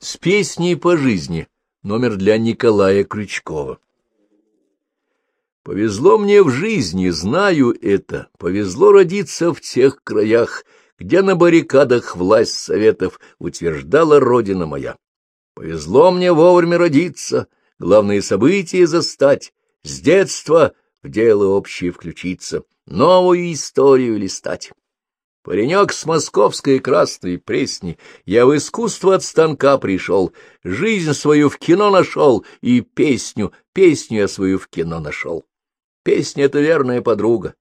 С песней по жизни. Номер для Николая Крючкова. Повезло мне в жизни, знаю это. Повезло родиться в тех краях, где на баррикадах власть советов утверждала родина моя. Повезло мне вовремя родиться, главные события застать, с детства в дело общее включиться, новую историю листать. Паренек с московской красной пресни, я в искусство от станка пришел, жизнь свою в кино нашел и песню, песню я свою в кино нашел. Песня — это верная подруга.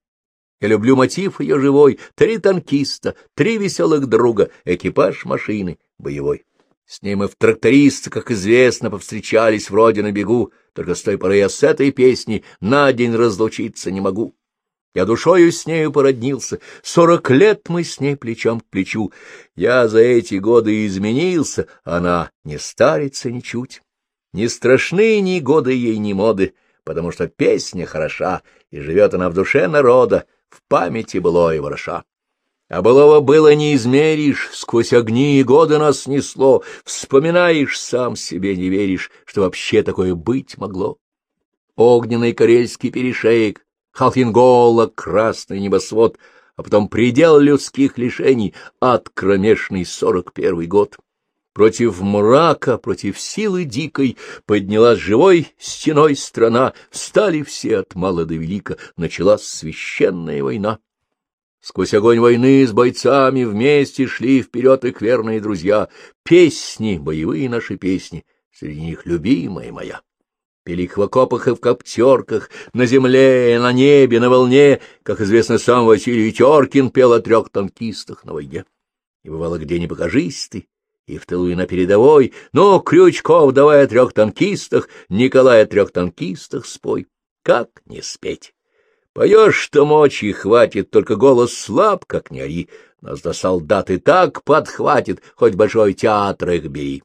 Я люблю мотив ее живой, три танкиста, три веселых друга, экипаж машины боевой. С ней мы в тракториста, как известно, повстречались вроде на бегу, только с той поры я с этой песней на день разлучиться не могу. Я душою с нею породнился, сорок лет мы с ней плечом к плечу. Я за эти годы изменился, она не старится ничуть. Не страшны ни годы ей, ни моды, потому что песня хороша, и живет она в душе народа, в памяти былое вороша. А былого было не измеришь, сквозь огни и годы нас несло, вспоминаешь, сам себе не веришь, что вообще такое быть могло. Огненный карельский перешеек, Халфингола, красный небосвод, а потом предел людских лишений, ад кромешный сорок первый год. Против мрака, против силы дикой поднялась живой стеной страна, встали все от мала до велика, началась священная война. Сквозь огонь войны с бойцами вместе шли вперед их верные друзья, песни, боевые наши песни, среди них любимая моя пели их в окопах и в коптерках, на земле, на небе, на волне, как известно, сам Василий Теркин пел о трех танкистах на войне. И бывало, где не покажись ты, и в тылу, и на передовой, но Крючков, давай о трех танкистах, Николай о трех танкистах спой. Как не спеть? Поешь, что мочи хватит, только голос слаб, как не ори, нас до солдат и так подхватит, хоть большой театр их бери.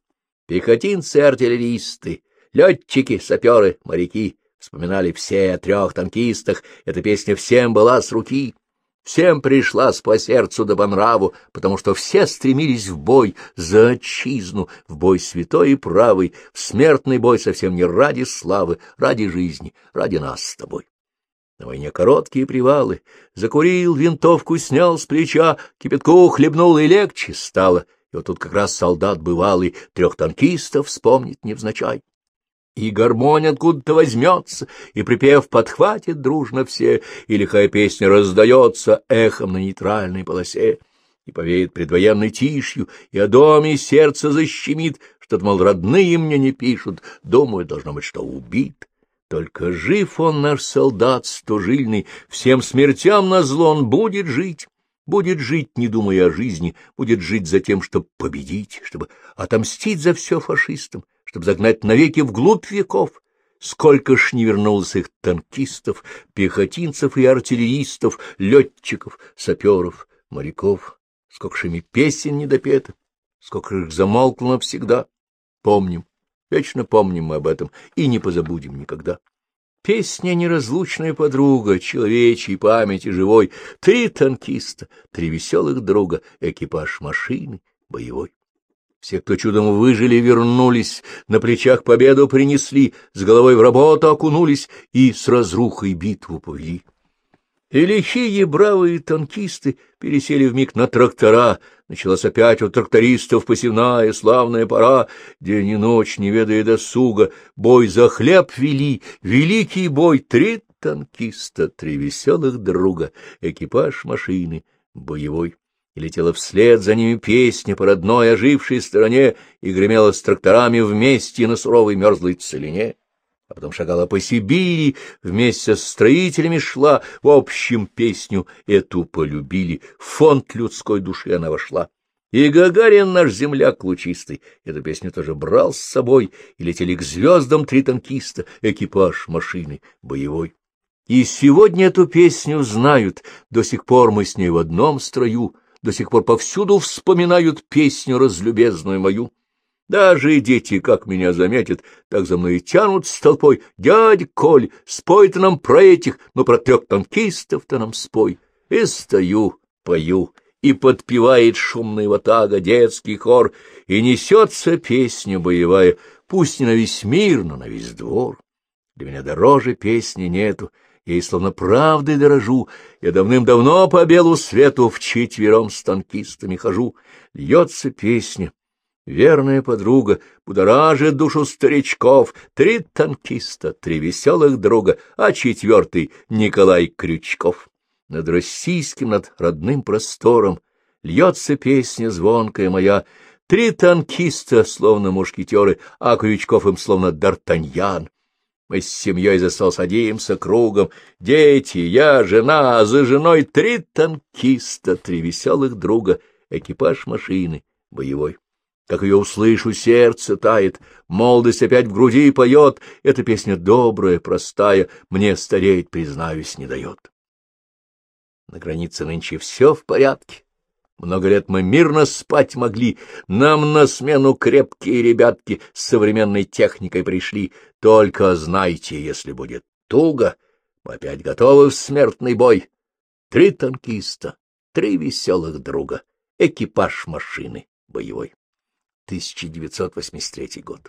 Пехотинцы-артиллеристы, Летчики, саперы, моряки вспоминали все о трех танкистах, эта песня всем была с руки. Всем пришла по сердцу да по нраву, потому что все стремились в бой за отчизну, в бой святой и правый, в смертный бой совсем не ради славы, ради жизни, ради нас с тобой. На войне короткие привалы, закурил, винтовку снял с плеча, кипятку хлебнул и легче стало, и вот тут как раз солдат бывалый трех танкистов вспомнит невзначай и гармонь откуда-то возьмется, и припев подхватит дружно все, и лихая песня раздается эхом на нейтральной полосе, и повеет предвоенной тишью, и о доме сердце защемит, что-то, мол, родные мне не пишут, думаю, должно быть, что убит. Только жив он, наш солдат стожильный, всем смертям назло он будет жить, будет жить, не думая о жизни, будет жить за тем, чтобы победить, чтобы отомстить за все фашистам, чтобы загнать навеки вглубь веков. Сколько ж не вернулось их танкистов, пехотинцев и артиллеристов, летчиков, саперов, моряков, сколько ж ими песен недопето, сколько их замолкло навсегда. Помним, вечно помним мы об этом и не позабудем никогда. Песня — неразлучная подруга, человечьей памяти живой, три танкиста, три веселых друга, экипаж машины боевой. Все, кто чудом выжили, вернулись, на плечах победу принесли, с головой в работу окунулись и с разрухой битву повели. И лихие бравые танкисты пересели вмиг на трактора. Началась опять у трактористов посевная славная пора. День и ночь, не ведая досуга, бой за хлеб вели, великий бой. Три танкиста, три веселых друга, экипаж машины боевой и летела вслед за ними песня по родной ожившей стороне и гремела с тракторами вместе на суровой мерзлой целине, а потом шагала по Сибири, вместе с строителями шла, в общем песню эту полюбили, в фонд людской души она вошла. И Гагарин наш земляк лучистый эту песню тоже брал с собой, и летели к звездам три танкиста, экипаж машины боевой. И сегодня эту песню знают, до сих пор мы с ней в одном строю, до сих пор повсюду вспоминают песню разлюбезную мою. Даже дети, как меня заметят, так за мной и тянут с толпой. Дядь Коль, спой ты нам про этих, но про трех танкистов-то нам спой. И стою, пою, и подпевает шумный ватага детский хор, и несется песня боевая, пусть не на весь мир, но на весь двор. Для меня дороже песни нету, я и словно правдой дорожу, я давным-давно по белу свету вчетвером с танкистами хожу, льется песня. Верная подруга будоражит душу старичков, три танкиста, три веселых друга, а четвертый — Николай Крючков. Над российским, над родным простором льется песня звонкая моя, три танкиста, словно мушкетеры, а Крючков им словно Д'Артаньян. Мы с семьей за стол садимся кругом. Дети, я, жена, а за женой три танкиста, три веселых друга, экипаж машины боевой. Как ее услышу, сердце тает, молодость опять в груди поет. Эта песня добрая, простая, мне стареть, признаюсь, не дает. На границе нынче все в порядке. Много лет мы мирно спать могли, нам на смену крепкие ребятки с современной техникой пришли. Только знайте, если будет туго, мы опять готовы в смертный бой. Три танкиста, три веселых друга, экипаж машины боевой. 1983 год.